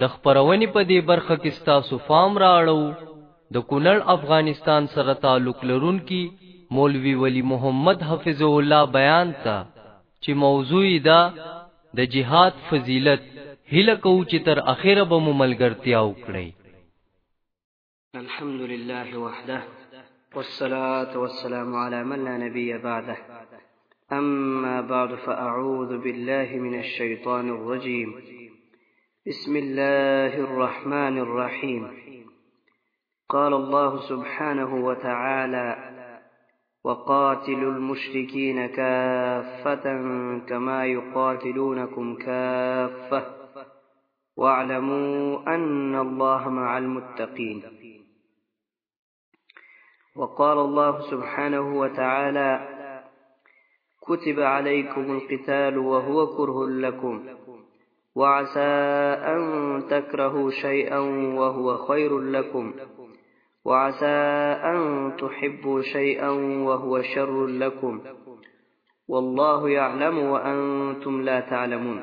د خپرونې په دې برخه کې ستاسو فام را اړوو د کونړ افغانستان سره تعلق لرونکي مولوي ولي محمد حفظه الله بیان ته چې موضوع یې ده د جهاد فضیلت هیله کوو چې تر اخره به مو ملګرتیا وکړئ. الحمد لله وحده والصلاة والسلام على من لا نبي بعده أما بعد فأعوذ بالله من الشيطان الرجيم بسم الله الرحمن الرحيم قال الله سبحانه وتعالى وقاتلوا المشركين كافة كما يقاتلونكم كافة واعلموا أن الله مع المتقين وقال الله سبحانه وتعالى كتب عليكم القتال وهو كره لكم وعسى أن تكرهوا شيئا وهو خير لكم وعسى أن تحبوا شيئا وهو شر لكم والله يعلم وأنتم لا تعلمون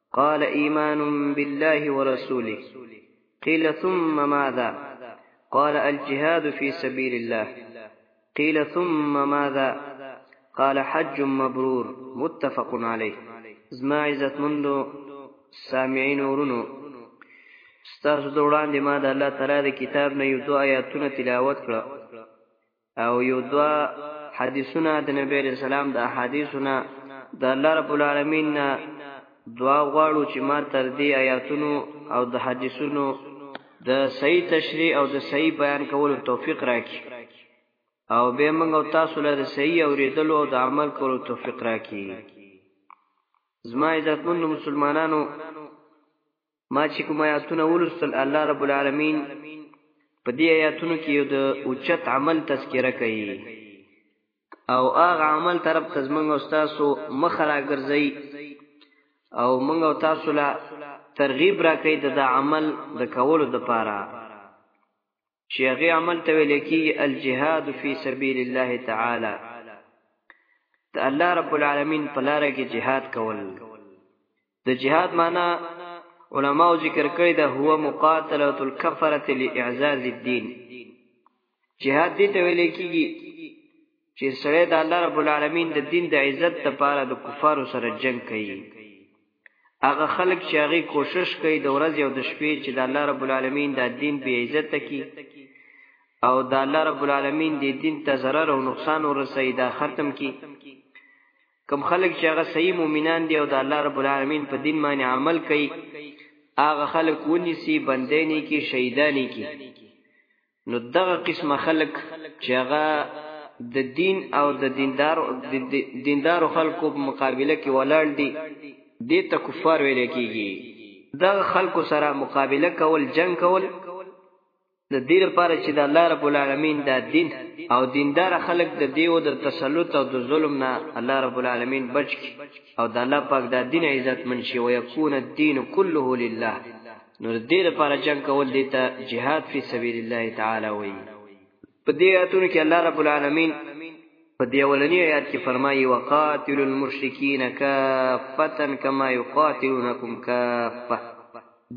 قال ايمان بالله ورسوله قيل ثم ماذا قال الجهاد في سبيل الله قيل ثم ماذا قال حج مبرور متفق عليه زما عزت مندو سامعين ورونو ستاسو د وړاندې ما د الله تعالی د کتاب نه یو دوه آیاتونه تلاوت کړه او یو دوا حدیثونه د نبی رسول سلام د احادیثونه د الله رب العالمین نه دعا غواړو چې ما تر دې آیاتونو او د حدیثونو د صحیح تشریح او د صحیح بیان کولو توفیق راکړي او به موږ او تاسو له صحیح اوریدلو او د عمل کولو توفیق راکړي زما عزتمن مسلمانانو ما چې کوم آیاتونه ولوستل الله رب العالمین په دې آیاتونو کې یو د اوچت عمل تذکره کوي او هغه عمل طرف ته زمونږ او تاسو مخ راګرځي او مونږ او تاسو لا ترغیب راکړي د عمل د کولو لپاره چې هغه عمل ته ویل کېږي الجهاد فی سبیل الله تعالی د الله رب العالمین په لار کې جهاد کول د جهاد معنی علماو ذکر کړی دا هو مقاتله الکفره لاعزاز الدین جهاد دې ته ویل کېږي چې سړی د الله رب العالمین د دین د عزت لپاره د کفارو سره جنگ کوي هغه خلک چې هغه کوشش کوي د ورځې او د شپې چې د الله رب العالمین د دین به عزت کی او د الله رب العالمین د دین ته zarar او نقصان ورسوي دا ختم کی کم خلک چې هغه صحیح مؤمنان دي او د الله رب العالمین په دین باندې عمل کوي هغه خلک ونیسي بندې نه کی شهیدانی کی نو دغه قسمه خلک چې هغه د دین او د دیندارو دیندارو خلکو په مقابله کې ولاړ دي د ته کفار ویل کیږي دغه خلکو سره مقابله کول جنگ کول د دې لپاره چې د الله رب العالمین دا دین او دیندار خلک د دیو د تسلط او د ظلم نه الله رب العالمین بچ کی او د الله پاک دا دین عزت منشي او یکون الدین كله لله نو د دې لپاره جنگ کول دي ته جهاد فی سبیل الله تعالی وایي په دې آیتونو کې الله رب العالمین په دې اولنی آیات کې فرمایي وقاتل المشرکین کافتا کما یقاتلونکم کافه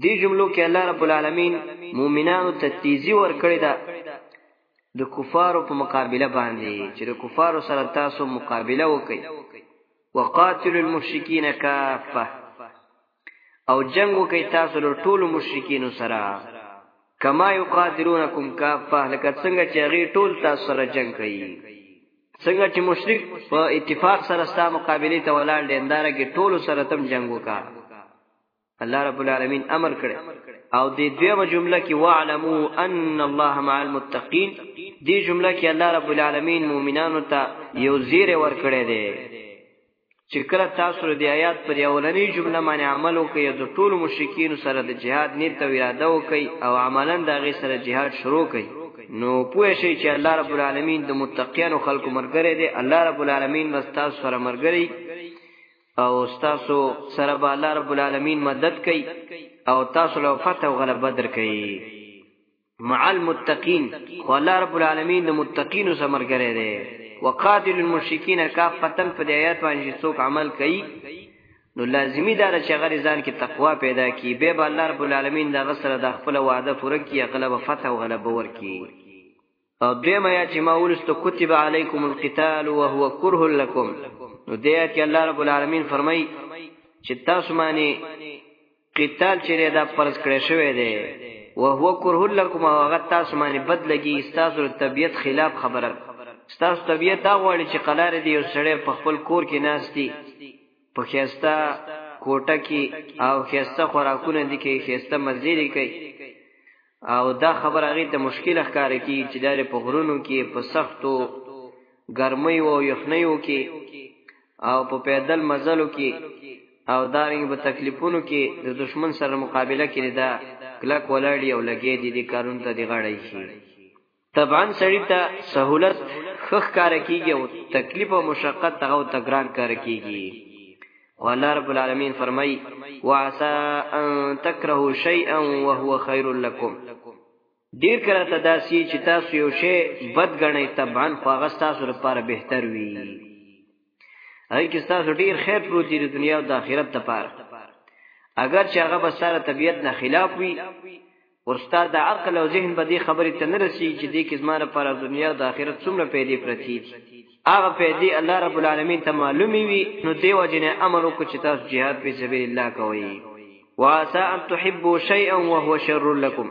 دې جملو کې الله رب العالمین مؤمنانو ته تیزی ورکړی دا د کفارو په مقابله باندې چې د کفارو سره تاسو مقابله وکړئ وقاتل المشرکین کافه او جنگ وکي تاسو له ټولو مشرکینو سره کما یقاتلونکم کافه لکه څنګه چې غي ټول تاسو سره جنگ کوي څنګه چې مشرک په اتفاق سره ستا مقابله ته ولاړ لینداره کې ټول سره تم جنگ وکا الله رب العالمین امر کړي او دې دیمه جمله کې واعلموا ان الله مع المتقین دې جمله کې الله رب العالمین مؤمنانو ته یو زیر ور کړی دی چې کله تاسو د آیات پر اولنۍ جمله باندې عمل وکړئ د ټولو مشرکین سره د جهاد نیت او اراده وکړئ او عملا دا غي سره جهاد شروع کړئ نو پوه شئ چې الله رب العالمین د متقینو خلکو مرګره دی الله رب العالمین واستا سره مرګري او تاسو سره به الله رب العالمین مدد کوي او تاسو له فتح او غلبه درکړي مع المتقین خو الله رب العالمین د متقینو سره مرګره دی وقاتل المشرکین کافتن په دې آیات باندې څوک عمل کوي نو لازمی دا چې غیر ځان کې تقوا پیدا کی به به الله رب العالمین دا غسر د خپل وعده پوره کی غلب فتح او غلب ورکی او دیم یا چې ما ولست کتب علیکم القتال وهو کره لكم نو دې چې الله رب العالمین فرمای چې تاسو باندې قتال چې دا فرض کړی شوی دی او هو کرهل لكم او هغه تاسو باندې بد لګي تاسو د طبيعت خلاف خبره تاسو طبيعت دا غواړي چې قلار دی یو سړی په خپل کور کې ناشتي په خيستا کوټه کې او خيستا خوراکونه دي کې خيستا مزيري کوي او دا خبر هغه ته مشکل ښکار کی چې دار په غرونو کې په سختو ګرمۍ او یخنیو کې او په پیدل مزلو کې او دارنګ په تکلیفونو کې د دشمن سره مقابله کړي دا کلک ولاړی او لګې دي د کارون ته دی غړای شي طبعا سړی ته سہولت خخ کار کیږي او تکلیف او مشقت هغه ته ګران کار کیږي او الله رب العالمین فرمای وعسى ان تكرهوا شيئا وهو خير لكم ډیر کله ته داسي چې تاسو یو شی بد غنئ طبعا خو هغه تاسو لپاره بهتر وي هغه کې تاسو ډیر خیر پروت دی د دنیا او د آخرت لپاره اگر چې هغه به سره طبیعت نه خلاف وي ورستا د عقل او ذهن په دې خبرې ته نه رسی چې دې کې زماره پر دنیا او د آخرت څومره پیدا پرتی دي هغه پیدا الله رب العالمین ته معلومي وي نو دیو جنې امر وکړي چې تاسو jihad په سبیل الله کوي واسا ان تحبوا شيئا وهو شر لكم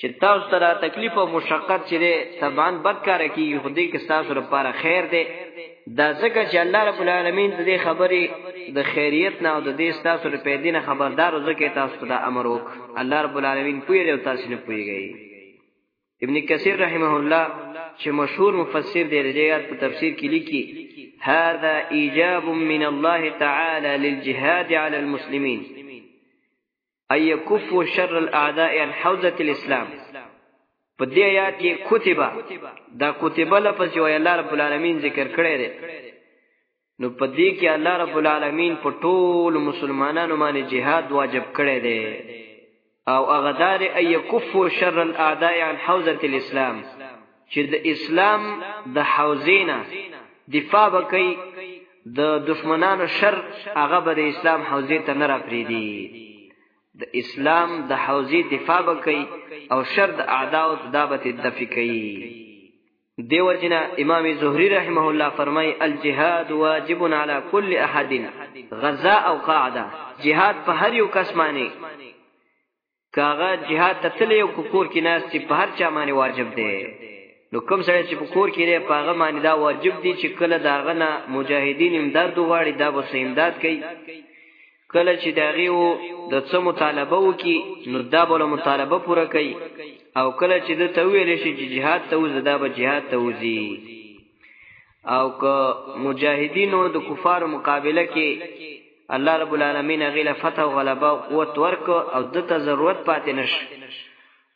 چې تاسو ته دا تکلیف او مشقت چې دی طبعا بد کار کیږي خو دې کې تاسو لپاره خیر دی دا ځکه چې الله رب العالمین دې خبرې د خیریت نه او د دې تاسو لپاره پیدا نه خبردار ځکه تاسو ته دا امر وک الله رب العالمین پوی دی تاسو نه پویږي ابن کثیر رحمه الله چې مشهور مفسر دی د آیات په تفسیر کې لیکي هذا ایجاب من الله تعالی للجهاد علی المسلمین اي يكفوا شر الاعداء عن حوزه الاسلام په دې آیات کې کتبه دا کتبه لفظ یو الله رب العالمین ذکر کړی دی نو په دې کې الله رب العالمین په ټول مسلمانانو باندې جهاد واجب کړی دی او هغه دار اي کفو شر الاعداء عن حوزه الاسلام چې د اسلام د حوزینه دفاع وکړي د دشمنانو شر هغه به د اسلام حوزه ته نه را پریدي د اسلام د حوزه دفاع وکي او شر د اعداء او دابت دفع کوي دیو جنا امام زهری رحمه الله فرمای الجهاد واجب علی کل احد غزا او قاعده جهاد په هر یو کس معنی کاغه جهاد ته تللی او کور کې ناس چې په هر چا باندې واجب دی نو کوم سره چې په کور کې لري په هغه باندې دا واجب دی چې کله دا غنه مجاهدین امداد غواړي دا به امداد کوي کله چې داغي وو د څه مطالبه وکي نو دا بوله مطالبه پوره کوي او کله چې د تویل شي چې jihad ته وزدا به jihad ته وزي او که مجاهدینو د کفارو مقابله کې الله رب العالمین غیله فتح او غلبه او قوت ورک او دته ضرورت پاتې نش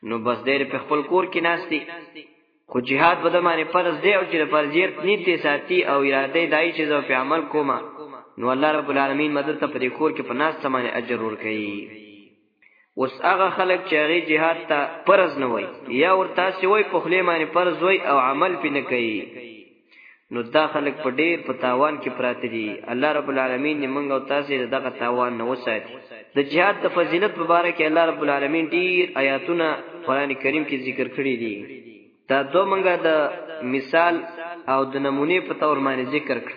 نو بس دیر په خپل کور کې ناشتي خو جهاد به د باندې فرض دی او چې د فرضیت نیت ساتي او اراده دای چې زو په عمل کومه نو الله رب العالمین مدد ته پرې کور کې پناست باندې اجر ورکړي اوس هغه خلک چې هغه جهاد ته فرض نه وای یا ورته سی وای په خلی باندې فرض وای او عمل پې نه کوي نو دا خلک په ډیر په تاوان کې پراته دي الله رب العالمین دې موږ او تاسو دغه تاوان نه وساتي د جهاد د فضیلت په اړه کې الله رب العالمین ډیر آیاتونه قران کریم کې ذکر کړی دي دا دو منګه د مثال او د نمونه په تور باندې ذکر کړ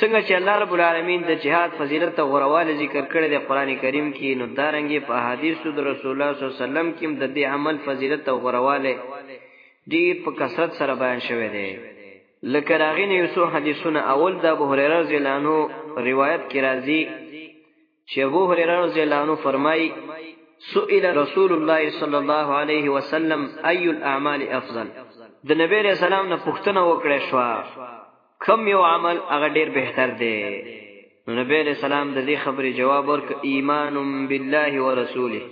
څنګه چې الله رب العالمین د جهاد فضیلت او غرواله ذکر کړی د قران کریم کې نو دارنګي په حدیثو د رسول الله صلی الله علیه وسلم کې د دې عمل فضیلت او غرواله ډیر په کثرت سره بیان شوی دی لکه راغین یوسو حدیثونه اول د ابو هريره رضی الله عنه روایت کې راځي چې ابو هريره رضی الله عنه فرمایي سئل رسول الله صلی الله علیه وسلم اي الاعمال افضل د نبی رسول سلام نه پوښتنه وکړه شو کم یو عمل هغه ډیر بهتر دی نو نبی علیہ السلام د دې خبرې جواب ورک ایمان بالله ورسوله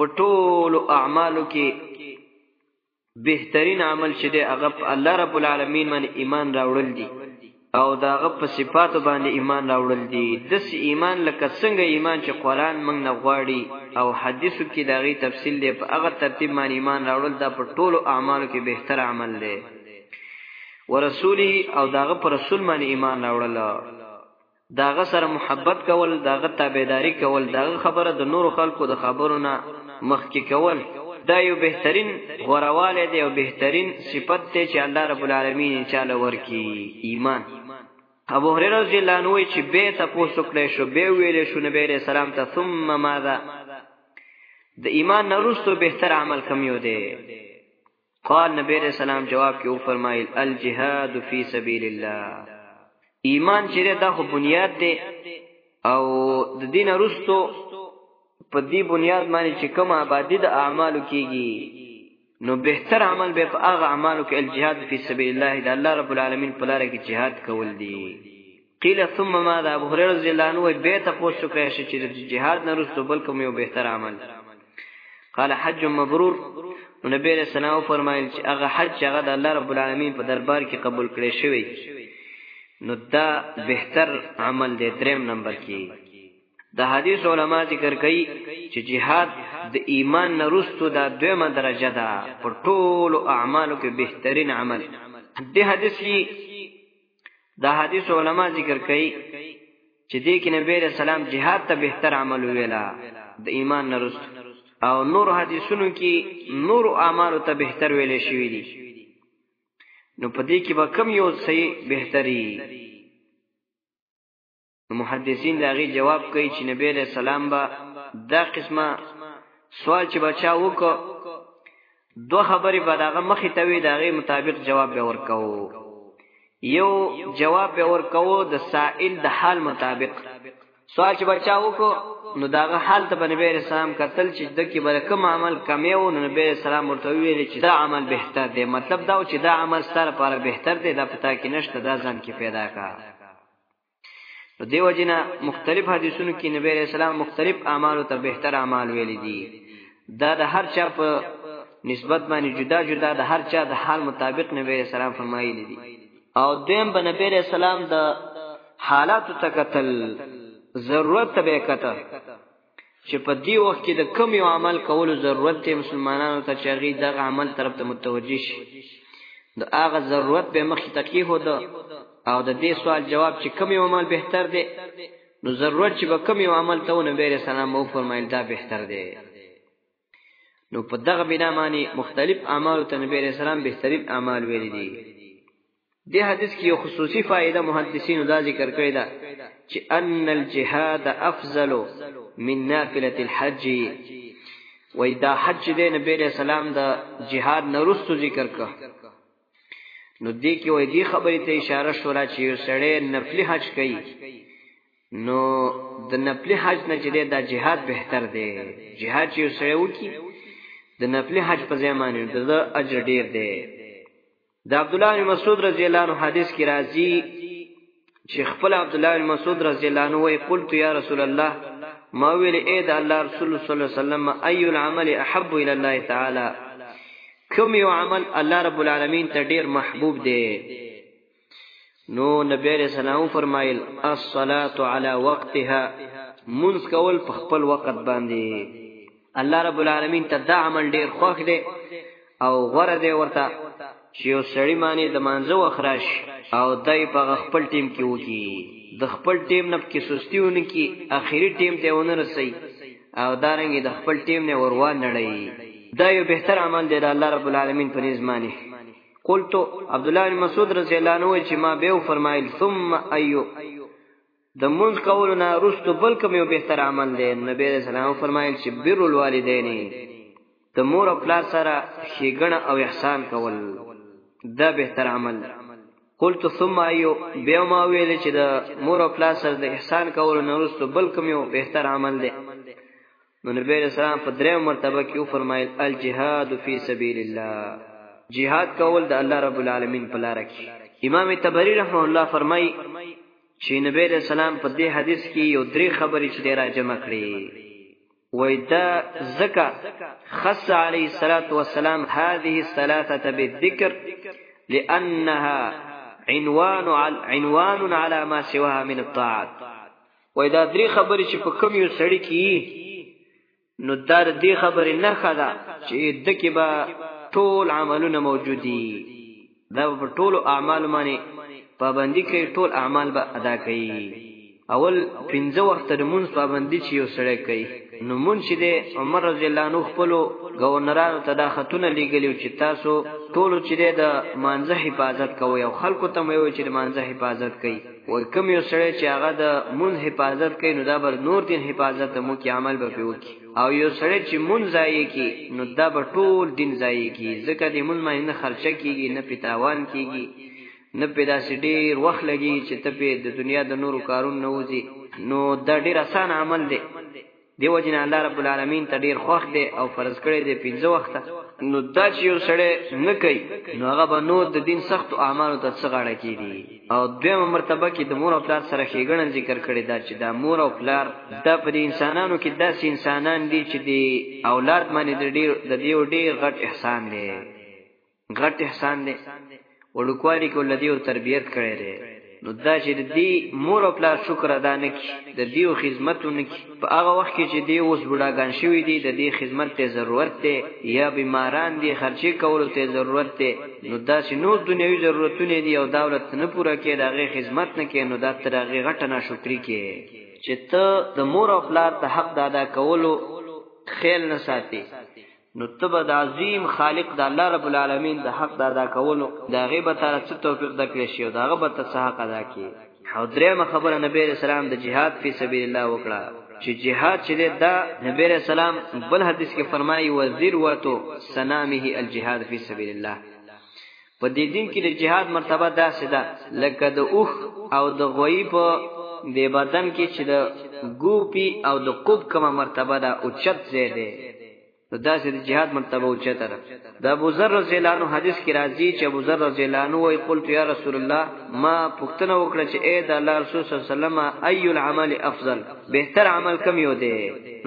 په ټول اعمالو کې بهترین عمل چې دی هغه په الله رب العالمین باندې ایمان راوړل دي او داغه په صفاتو باندې ایمان راوړل دي دس ایمان لکه څنګه ایمان چې قران موږ نه غواړي او حدیثو کې داغي تفصیل دی په هغه ترتیب باندې ایمان راوړل دا په ټولو اعمالو کې بهتر عمل دی ورسوله او داغه پر رسول باندې ایمان راوړل داغه سره محبت کول داغه تابعداري کول داغه خبره د نور خلکو د خبرو نه مخکې کول دا یو بهترین غورواله دی او بهترین صفت دی چې الله رب العالمین چاله ورکی ایمان ابو هريره رضی الله عنه چې به تاسو کړې شو به ویلې شو نبی عليه السلام ته ثم ماذا د ایمان نرستو بهتر عمل کم یو دی قال نبی علیہ السلام جواب کې او فرمایل الجهاد فی سبیل الله ایمان چې دا خو بنیاد دی او د دین وروسته په دې بنیاد باندې چې کوم آبادی د اعمالو کیږي نو بهتر عمل به په هغه اعمالو کې الجهاد فی سبیل الله د الله رب العالمین په لار کې جهاد کول دي قیل ثم ماذا ابو هريره رضی الله عنه به تاسو شو کړی شي چې جهاد نه رسو بل کوم یو بهتر عمل قال حج مبرور نبی علیہ السلام فرمایل چې هغه حج چې هغه د الله رب العالمین په دربار کې قبول کړي شوی نو دا بهتر عمل دی دریم نمبر کې د حدیث علما ذکر کوي چې جهاد د ایمان نرستو دا دویمه درجه ده په ټولو اعمالو کې بهترین عمل د حدیث دا حدیث علما ذکر کوي چې دې کې نبی رسول سلام jihad ته بهتر عمل ویلا د ایمان نرست او نور حدیثونو کې نور اعمال ته بهتر ویل شوی دي نو په دې کې به کم یو صحیح بهتري نو محدثین دا غي جواب کوي چې نبی له سلام با دا قسمه سوال چې بچا وکړو دوه خبرې به داغه مخې ته وي داغه مطابق جواب به ورکاو یو جواب به ورکاو د سائل د حال مطابق سوال چې بچا وکړو نو داغه حال ته نبی رسول الله قتل چې د کې بل کوم عمل کمی و نو نبی رسول الله ورته ویل چې دا عمل بهتر دی مطلب دا چې دا عمل ستاره لپاره بهتر دی دا پتا کې نشته دا ځان کې پیدا کا نو دیو جنا مختلف حدیثونو کې نبی رسول سلام مختلف اعمال ته بهتر اعمال ویل دي دا د هر چا په نسبت باندې جدا جدا د هر چا د حال مطابق نبی رسول سلام فرمایلی دي او دیم به نبی رسول سلام د حالات تکتل ضرورت به کته چې په دې وخت کې د کم یو عمل کولو ضرورت دی مسلمانانو ته چې هغه دغه عمل طرف ته متوجه شي د هغه ضرورت به مخې ته کې هو ده او د دې سوال جواب چې کم یو عمل بهتر دی نو ضرورت چې به کم یو عمل ته ونه بیره سلام او فرمایل دا بهتر دی نو په دغه بنا باندې مختلف اعمال ته نبی رسول سلام بهترین اعمال ویل دي دې حدیث کې یو خصوصي فائدہ محدثین دا ذکر کړی دا چې ان الجهاد افضل من نافله الحج وای دا حج دې نبی رسول سلام دا جهاد نرستو ذکر کړ نو دې کې وې دې خبرې ته اشاره شو را چې یو سړی نفلی حج کوي نو د نفلی حج نه چې دا جهاد بهتر دی جهاد چې یو سړی وکي د نفلی حج په ځای باندې د اجر ډیر دی د عبد الله بن مسعود رضی الله عنه حدیث کې راځي چې خپل عبد الله بن مسعود رضی الله عنه وی قلت یا رسول الله ما ویل اے د الله رسول صلی الله علیه وسلم ای العمل احب الى الله تعالی کوم یو عمل الله رب العالمین ته ډیر محبوب دی نو نبی علیہ السلام فرمایل الصلاۃ علی وقتها منس کول په خپل وخت باندې الله رب العالمین ته دا عمل ډیر خوښ دی او غره دی ورته چې یو سړی معنی د مانزه وخراش او دای په خپل ټیم کې وکی د خپل ټیم نه کې سستیونه کې اخیری ټیم ته ونه رسي او دارنګ د خپل ټیم نه وروان نړی دا یو بهتر عمل دی د الله رب العالمین په نظمانه قلت عبد الله بن مسعود رضی الله عنه چې ما به فرمایل ثم ايو د مونږ کولو نه رستو بل کوم یو بهتر عمل دی نبی علیہ السلام فرمایل چې بر الوالدین د مور او پلار سره ښېګڼه او احسان کول دا بهتر عمل قلت ثم ایو بیا ما ویل چې د مور او پلار سره د احسان کولو نه رستو بل کوم یو بهتر عمل دی نو نبی رسول الله په درې مرتبه کې و فرمایل الجهاد فی سبیل الله جهاد کول د الله رب العالمین په لار کې امام تبری رحمه الله فرمای چې نبی رسول الله په دې حدیث کې یو درې خبرې چې را جمع کړې وای دا زکا خص علی الصلاه والسلام هذه الثلاثه بالذکر لانها عنوان عنوان على ما سواها من الطاعات وای دا درې خبرې چې په کم یو سړی کې نو دا دې خبرې نه خدا چې د کې به ټول عملونه موجود دي دا په ټول اعمال باندې پابندي کوي ټول اعمال به ادا کوي اول پنځه وخت د مونږ پابندي چې یو سړی کوي نو مونږ چې د عمر رضی الله عنه خپل گورنرانو ته دا خطونه لیږلی چې تاسو ټول چې د مانزه حفاظت کوي او خلکو ته مې وي چې د مانزه حفاظت کوي او کوم یو سړی چې هغه د مون حفاظت کوي نو دا بر نور دین حفاظت مو کې عمل به وکي او یو سړی چې مون ځای کې نو دا به ټول دین ځای کې ځکه د مون مې نه خرچه کیږي نه پتاوان کیږي نه پیدا سي ډیر وخت لګي چې ته په د دنیا د نورو کارونو نه وځي نو دا ډیر اسان عمل دی دیو جن الله رب العالمین ته ډیر خوښ دی او فرض کړی دی پنځه وخت نو دا چې یو سړی نه کوي نو هغه به نور د دین سخت اعمالو ته څغړه کیږي او دویمه مرتبه کې د مور او پلار سره ښېګڼه ذکر کړی دا چې دا مور او پلار دا پر انسانانو کې داسې انسانان دي چې دی اولاد باندې د ډیر د دیو ډیر غټ احسان دی غټ احسان دی وړوکوالي کې ولدي او تربيت کړي دی نو دا چې د دې مور او پلار شکر ادا نه کی د دې او خدمت نه کی په هغه وخت کې چې دې اوس بډاګان شوی دی د دې خدمت ته ضرورت دی یا بیماران دي خرچې کولو ته ضرورت دی نو دا چې نور دنیوي ضرورتونه دي او دولت نه پوره کې دا غي خدمت نه کې نو دا تر هغه غټه ناشکری کې چې ته د مور او پلار د حق د ادا کولو خیال نه ساتي نو تب د عظیم خالق د الله رب العالمین د حق د ادا کولو د غیبه تر څه توفیق د کړی شی او د غیبه ته څه حق ادا کی او درېمه خبره نبی رسول الله د جهاد په سبیل الله وکړه چې جهاد چې دا نبی رسول الله بل حدیث کې فرمایي وزیر وتو سنامه الجهاد فی سبیل الله په دې دین کې د جهاد مرتبه داسې ده لکه د اوخ او د غوی په د بدن کې چې د ګوپی او د قب کومه مرتبه ده او چت زیاده نو داسې د جهاد مرتبه او چت ده د ابو ذر رضی الله عنه حدیث کې راځي چې ابو ذر رضی الله عنه وایي قلت یا رسول الله ما پوښتنه وکړه چې اے د الله رسول صلی الله علیه وسلم ای العمل افضل بهتر عمل کوم یو دی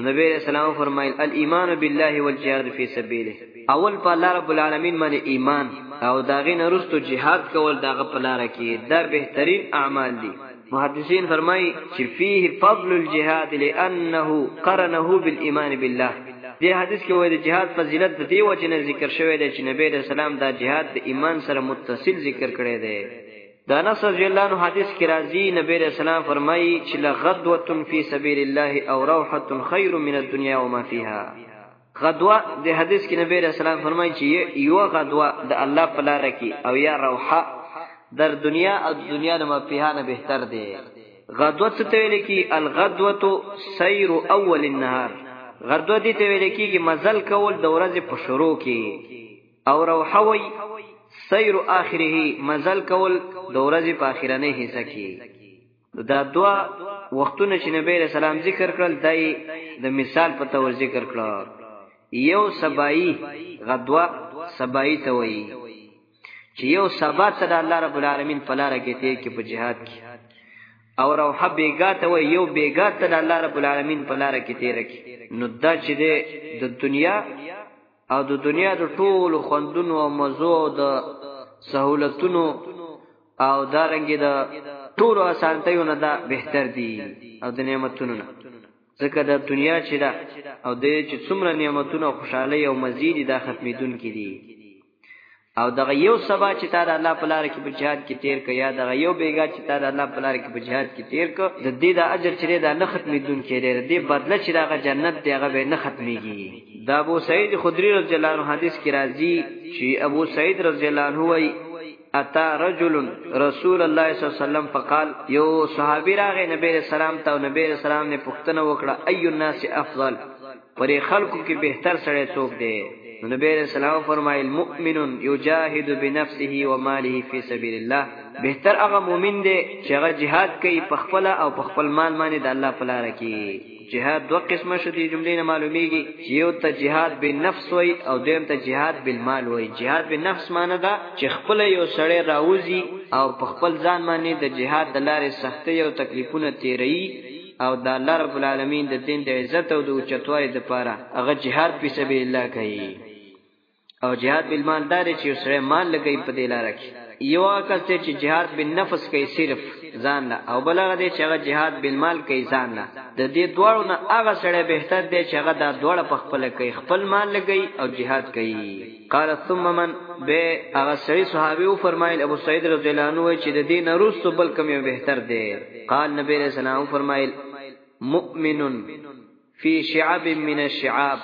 نبی رسول الله فرمایل الايمان بالله والجهاد فی سبیله اول په الله رب العالمین باندې ایمان او داغه نرستو jihad کول داغه په لار کې دا بهترین اعمال دي محدثین فرمای چې فيه فضل الجهاد لانه قرنه بالايمان بالله دې حدیث کې وایي د جهاد فضیلت د دې وجه نه ذکر شوی دی چې نبی رسول الله دا جهاد د ایمان سره متصل ذکر کړی دی دا انس رضی الله عنه حدیث کې راځي نبی رسول الله فرمایي چې لغدوه فی سبیل الله او روحه خیر من الدنیا وما فیها غدوه د حدیث کې نبی رسول الله فرمایي چې یو غدوه د الله په لار کې او یا روحه در دنیا او دنیا نه مفیهانه بهتر دی غدوه څه ته ویل کی الغدوه سیر اول النهار غدوه دې ته ویل کیږي مزل کول د ورځې په شروع کې او روحه وی سیر اخره مزل کول د ورځې په اخرنه حصہ کې دا دوا وختونه چې نبی رسول سلام ذکر کړل دای د مثال په تور ذکر کړه یو سبایی غدوا سبایی ته وایي چې یو سبا ته د الله رب العالمین په لار کې ته کې په جهاد کې او روحه بیګا ته وایي یو بیګا ته د الله رب العالمین په لار کې تیر کې نو دا چې د دنیا او د دنیا د ټولو خوندونو او مزو او د سہولتونو او دارنګي د ټولو اسانتیو نه دا بهتر دي او د نعمتونو نه ځکه د دنیا چې دا او د چې څومره نعمتونو خوشحالي او مزید دا ختمیدون کې دي او دغه یو سبا چې تا د الله په لار کې په جهاد کې تیر ک یا دغه یو بیګا چې تا د الله په لار کې په جهاد کې تیر ک د دې د اجر چې دا نه ختمېدون کې دی د دې بدله چې دغه جنت دی هغه به نه ختمېږي دا ابو سعید خدری رضی الله عنه حدیث کې راځي چې ابو سعید رضی الله عنه وایي اتا رجل رسول الله صلی الله علیه وسلم فقال یو صحابي راغی نبی رسول الله ته نبی رسول الله نه پوښتنه وکړه اي الناس افضل پرې خلکو کې بهتر سړی څوک دی نو نبی رسول الله فرمایل مؤمن یجاهد بنفسه و ماله فی سبیل الله بهتر هغه مؤمن دی چې هغه jihad کوي په خپل او په خپل مال باندې د الله په لار کې جهاد دو قسمه شو دي جملې نه معلومیږي چې یو ته جهاد بالنفس وای او دویم ته جهاد بالمال وای جهاد بالنفس معنی دا چې خپل یو سړی راوځي او په خپل ځان باندې د جهاد د لارې سختي او تکلیفونه تیري او د الله رب العالمین د دین د عزت او د اوچتوالي لپاره هغه جهاد په سبیل الله کوي او جهاد بالمال دار چې سره مال لګي په دې لار کې یو کس ته چې جهاد بالنفس کوي صرف ځان نه او بلغه دې چې هغه جهاد بالمال کوي ځان نه د دې دواړو نه هغه سره بهتر دی چې هغه دا دواړه په خپل کوي خپل مال لګي او جهاد کوي قال ثم من به هغه سړي صحابي او فرمایل ابو سعید رضی الله عنه چې د دین وروسته بل کوم یو بهتر دی قال نبی رسول الله فرمایل مؤمن فی شعب من الشعاب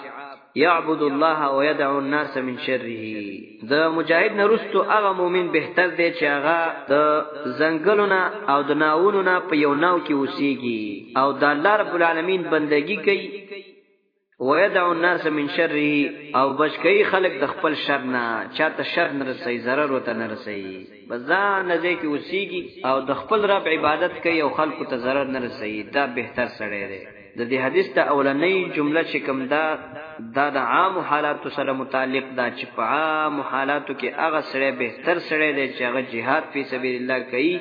يعبد الله ويدعو الناس من شره د مجاهد نرستو هغه مؤمن بهتر دی چې هغه د زنګلونه او د ناوونو نه په یو ناو کې اوسيږي او د الله رب العالمین بندگی کوي ويدع الناس من شره او بچکی خلق د خپل شر نه چاته شر نه رسي zarar وته نه رسي بزان زه کې وسیږي او د خپل رب عبادت کوي او خلق ته zarar نه رسي دا بهتر سړی دی د دې حدیث ته اولنۍ جمله چې کوم دا دا د عام حالاتو سره متعلق دا چې په عام حالاتو کې هغه سره بهتر سره دی چې هغه jihad په سبیل الله کوي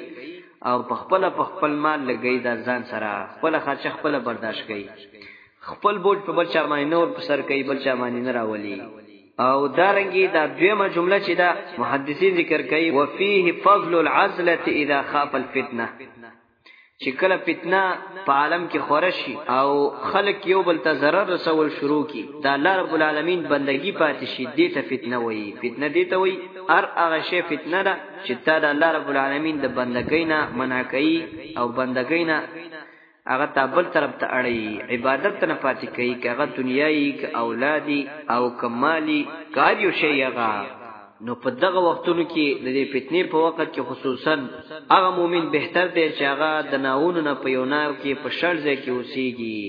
او په خپل په خپل مال لګي دا ځان سره خپل خرچ خپل برداشت کوي خپل بوج په بل چا باندې نور په سر کوي بل چا باندې نه راولي او دارنګي دا دویمه جمله چې دا محدثین ذکر کوي وفيه فضل العزله اذا خاف الفتنه چې کله فتنه په عالم کې خورشي او خلک یو بل ته zarar رسول شروع کی دا الله رب العالمین بندگی پاتې شي دې ته فتنه وایي فتنه دې ته وایي هر هغه شی فتنه ده چې تا د الله رب العالمین د بندګۍ نه منع کوي او بندګۍ نه هغه تا بل طرف ته اړي عبادت ته نه پاتې کوي که هغه دنیایي که اولادي او که مالي که هر یو شی هغه نو په دغه وختونو کې د دې فتنې په وخت کې خصوصا هغه مؤمن بهتر دی چې هغه د ناونو نه په یو ناو کې په شړ ځای کې اوسېږي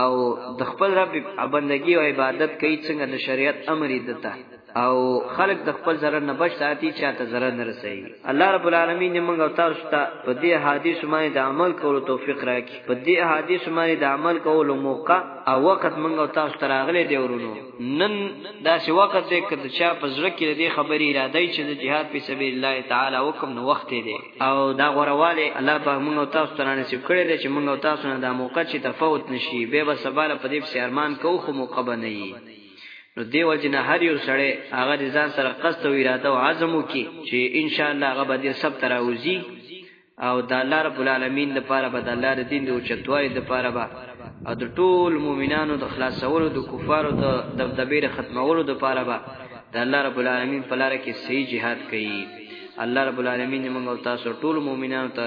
او د خپل رب بندگی او عبادت کوي څنګه د شریعت امر دته او خلق د خپل ضرر نه بچ ساتي چې ته ضرر نه رسي الله رب العالمین دې موږ او تاسو ته په دې حدیث باندې د عمل کولو توفیق راکړي په دې حدیث باندې د عمل کولو موقع او وخت موږ او تاسو ته راغلي دی ورونو نن دا چې وخت دې کړه چې په زړه کې دې خبرې را دی چې د جهاد په سبیل الله تعالی وکم نو وخت دی او دا غورواله الله په موږ او تاسو ته نصیب کړی دی چې موږ او تاسو نه دا موقع چې تفاوت نشي به به سباله په دې سیارمان کوو خو موقع بنئ نو دی وجنه هر یو سړی هغه د ځان سره قصد او اراده او عزم وکي چې ان شاء الله هغه به د سب تر اوزي او د الله رب العالمین لپاره به د الله د دین د اوچتوالي لپاره به او د ټول مؤمنانو د خلاصولو د کفارو د دبدبیر ختمولو لپاره به د الله رب العالمین په لار کې صحیح jihad کوي الله رب العالمین موږ او تاسو ټول مؤمنانو ته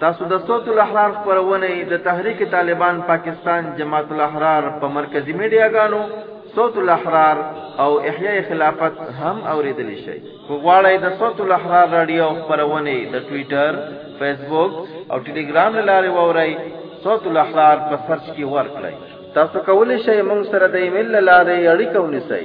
تاسو د صوت الاحرار خپرونې د تحریک طالبان پاکستان جماعت الاحرار په مرکزي میډیاګانو صوت الاحرار او احیاء خلافت هم اوریدلی شئ که غواړئ د صوت الاحرار رادیو خپرونې د ټویټر فیسبوک او ټلیګرام له لارې واورئ صوت الاحرار په سرچ کې ورکړئ تاسو کولی شئ موږ سره د ایمیل له لارې اړیکه ونیسئ